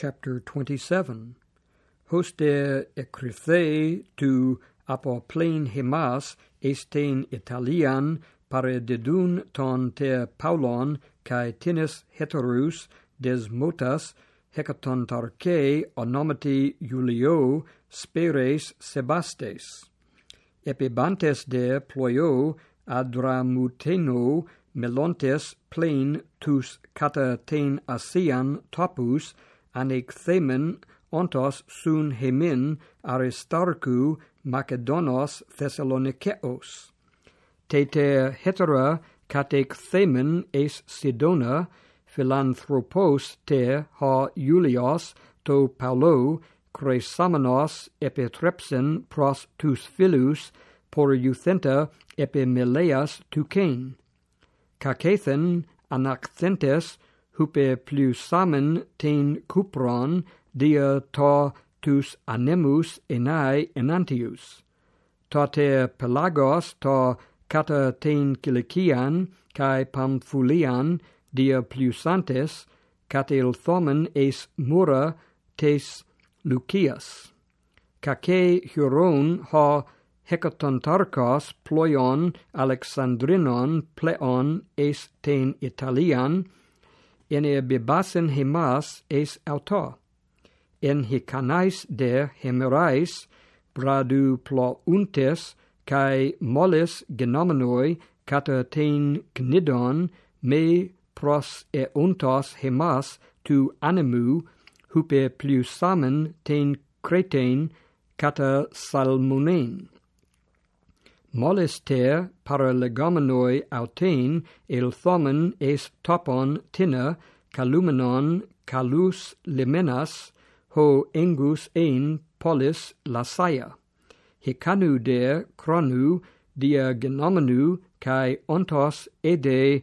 chapter 27. Hoste ecrithe tu apoplein hemas estein Italian parededun ton te Paulon kai tinis heterus desmotas hecatontarche onomati Julio speres sebastes. Epibantes de ploio adramuteno melontes plain tus cata ten asian topus anexemen ontos sun hemin aristarchu Macedonos Thessalonikeos. Tete hetera catexemen es Sidona, philanthropos te ha Julios to Paulo, cresamenos epitrepsin pros tus filus, por euthenta epimeleas tu cain. Cacethen anaxentes hupe plus samen ten cupron dia to tus anemus enai enantius. Ta te pelagos to cata ten cilician, kai pamphulian, dia plusantes, catil thomen es mura tes Lucias. Cace Huron ha hecatontarchos ploion Alexandrinon pleon es ten Italian, en er bebasen hemas es auto. En hicanais de hemerais bradu plauntes kai moles genomenoi catatein cnidon me pros e untos hemas tu animu hupe plus samen ten cretain cata salmonen molester para legomenoi autein il thomen es topon tina calumenon calus limenas ho engus ein polis lasaia. Hicanu der cronu dia genomenu kai ontos ede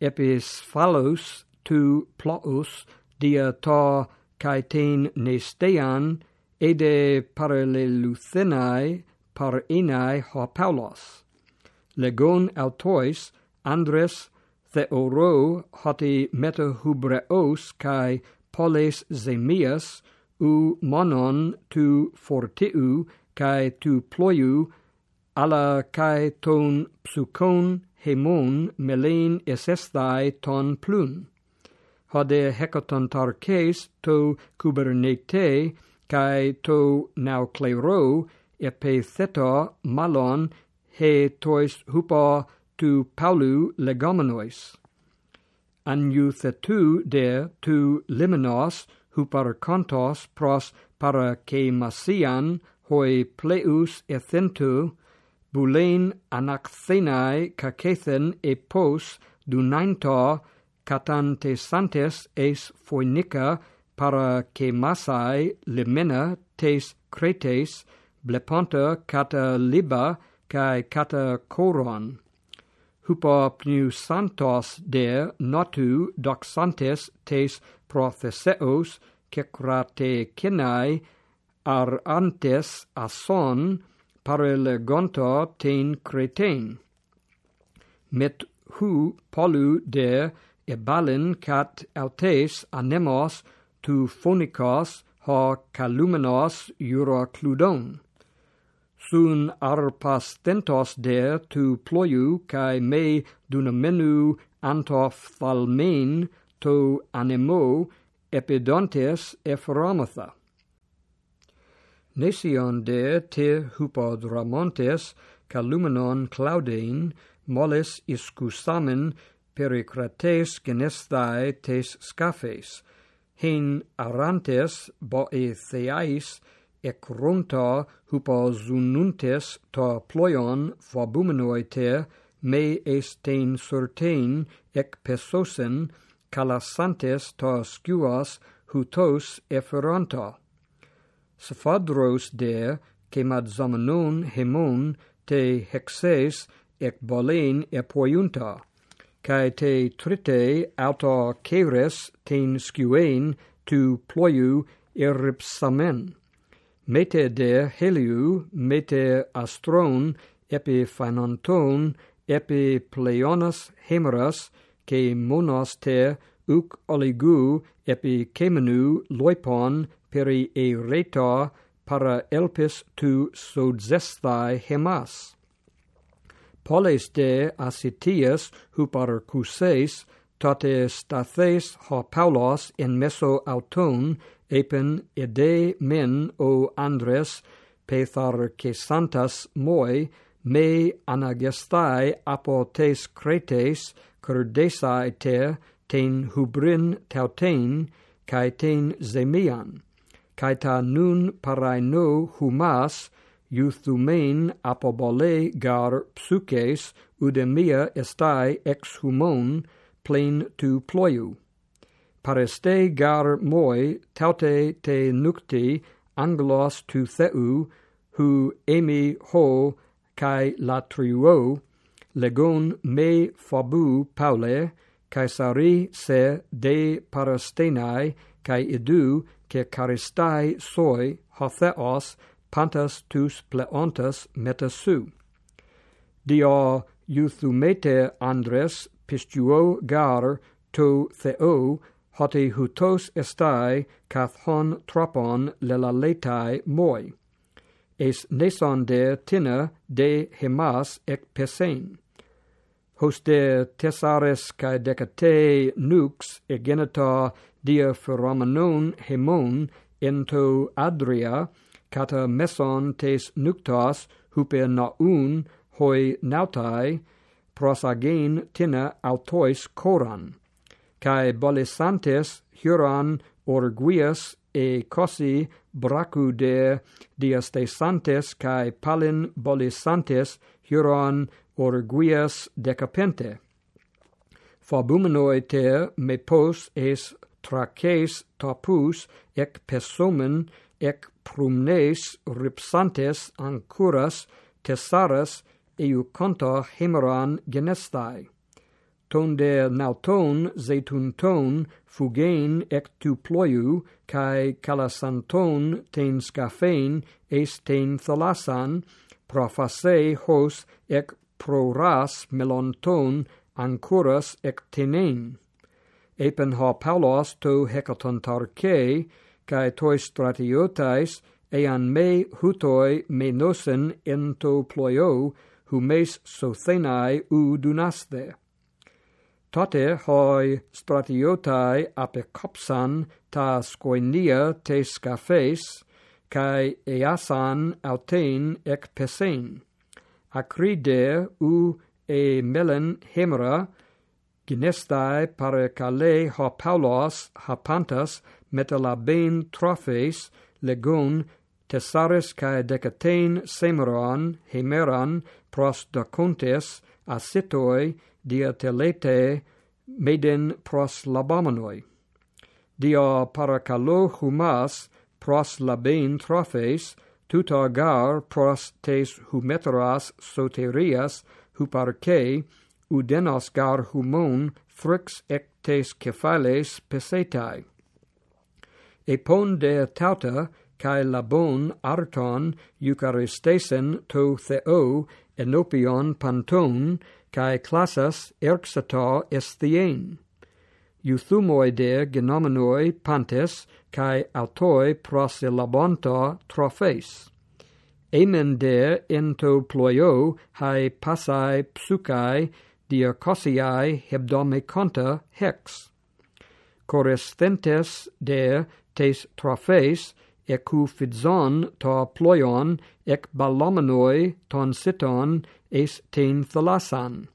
epis phallos tu plotus dia ta kai ten nestean ede paralleluthenae par enai ho paulos legon autois andres theoro hoti meta hubreos kai poles zemias u monon tu fortiu kai tu ploiu alla kai ton psukon hemon melen esestai ton plun. Hode hecaton tarkes to kubernete kai to nauclero epitheto malon he tois hupo tu paulu legomenois. Anuthetu de tu liminos huparcontos pros para ke masian hoi pleus ethentu bulein anaxenai cacethen epos catante santes es foinica para que masai limena tes cretes blepanta cata liba cae cata coron. Hupa pneus santos de notu doxantes tes protheseos cecrate cinai ar antes ason parelegonto ten cretein Met hu polu de ebalin cat altes anemos tu phonikos ha calumenos eurocludon sun arpas tentos der tu ploiu kai me dunamenu antof thalmen to anemo epidontes ephramatha. Nesion de te hupodramontes calumenon claudein moles iscusamen pericrates genestae tes scaphes, hen arantes boe theais ecronta hyposununtes ta ploion fobumenoi te, me estein surtein ec pesosen, calasantes ta scuas hutos efferanta. Sepphadros de, kemad zamanon hemon, te hexes ec balen epoiunta, cae te trite auta ceres ten scuein tu ploiu eripsamen mete de heliu, mete astron, epi phainonton, epi pleonas hemeras, ke monos te, uc oligu, epi kemenu loipon, peri e reta, para elpis tu sodzestai hemas. Poles de asitias huparcuses, tate stathes ha paulos in meso auton, epen ede men o andres pethar cesantas moi me anagestai apotes cretes curdesai te ten hubrin tautein kai ten zemian. Kai ta nun paraino humas euthumen apobole gar psukes udemia estai ex humon plain tu ploiu pareste gar moi taute te nukti anglos tu theu hu emi ho kai latrio legon me fabu paule caesari se de parastenai kai idu ke charistai soi hotheos pantas tus pleontas metasu. Dia euthumete andres pistuo gar to theo hoti hutos estai kathon tropon lelaletai moi. Es neson de tina de hemas ek pesen. Hos der tesares kai decate nux egenita dia feromenon hemon ento adria kata meson tes nuctas hupe naun hoi nautai prosagen tina autois koran cae bolesantes huron orguias e cosi bracu de diastesantes cae palin bolesantes huron orguias decapente. Fabumenoi te me pos es traces tapus ec pesomen ec prumnes ripsantes ancuras tesaras euconta hemeran genestai tonder nauton zeitunton fugain ectu ploiu cae calasanton ten scafein, es ten thalasan, profase hos ec proras melonton ancoras ec tenein. Epen ha paulos to hecatontarche cae toi stratiotais ean me hutoi menosen ento ploio humes sothenai u dunaste tote hoi stratiotai apecopsan ta scoenia te scafes, cae easan autein ec pesen. Acride u e melen hemera, ginestai pare cale ha paulos hapantas metalaben trophes legon tesares cae decatein semeron hemeran pros dacontes acetoi dia telete meden pros labamonoi. Dia parakalo humas pros labein trophes, tuta gar pros tes humeteras soterias huparche, udenos gar humon frix ectes cephales pesetai. Epon de tauta, cae labon arton eucharistesen to theo enopion panton, kai classas erxata esthien euthymoide genomenoi pantes kai autoi proselabonta trophes Emen de ento ploio hai passai psukai diakosiai hebdomiconta hex. Correscentes de tes trophes ecou phidzon ta ploion ec balomenoi ton siton es ten thalassan.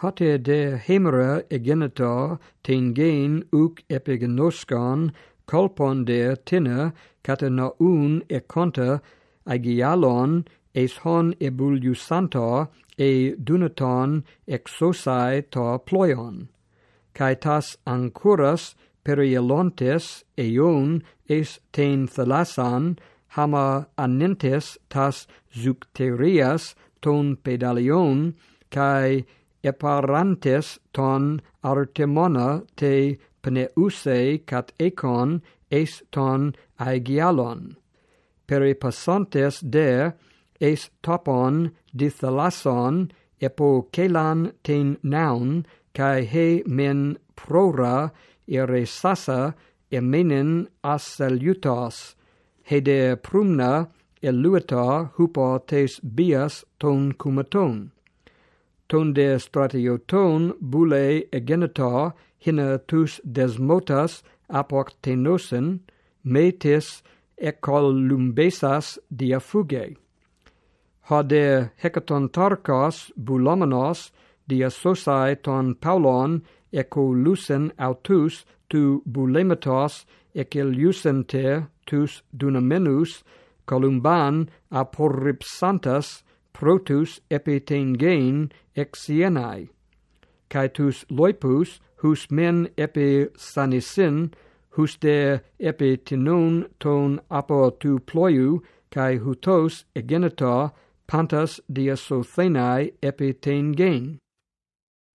Hate de hemera egenita ten gen uc epigenoscon colpon de tina catanaun e conta agialon es hon ebuliusanta e dunaton exosai ta ploion. Caitas ancuras Perielontes eion es ten thalasan hama anentes tas zucterias ton pedalion kai eparantes ton artemona te pneuse cat econ es ton aigialon peripassantes de es topon dithalason epo kelan ten naun kai he men prora ere sassa emenin assaliutas, hede prumna elueta hupo tes bias ton cumaton. Ton de stratioton bule egeneta hina tus desmotas apoctenosen, metis ecolumbesas diafuge. Hade hecaton tarcos bulomenos dia sosai ton paulon ecolusen autus tu bulematos eceliusenter tus dunamenus columban aporripsantas protus epitengein exienae. Cae tus loipus hus men epi sanisin hus de epi tinon ton apo tu ploiu cae hutos egenita pantas dia sothenai epi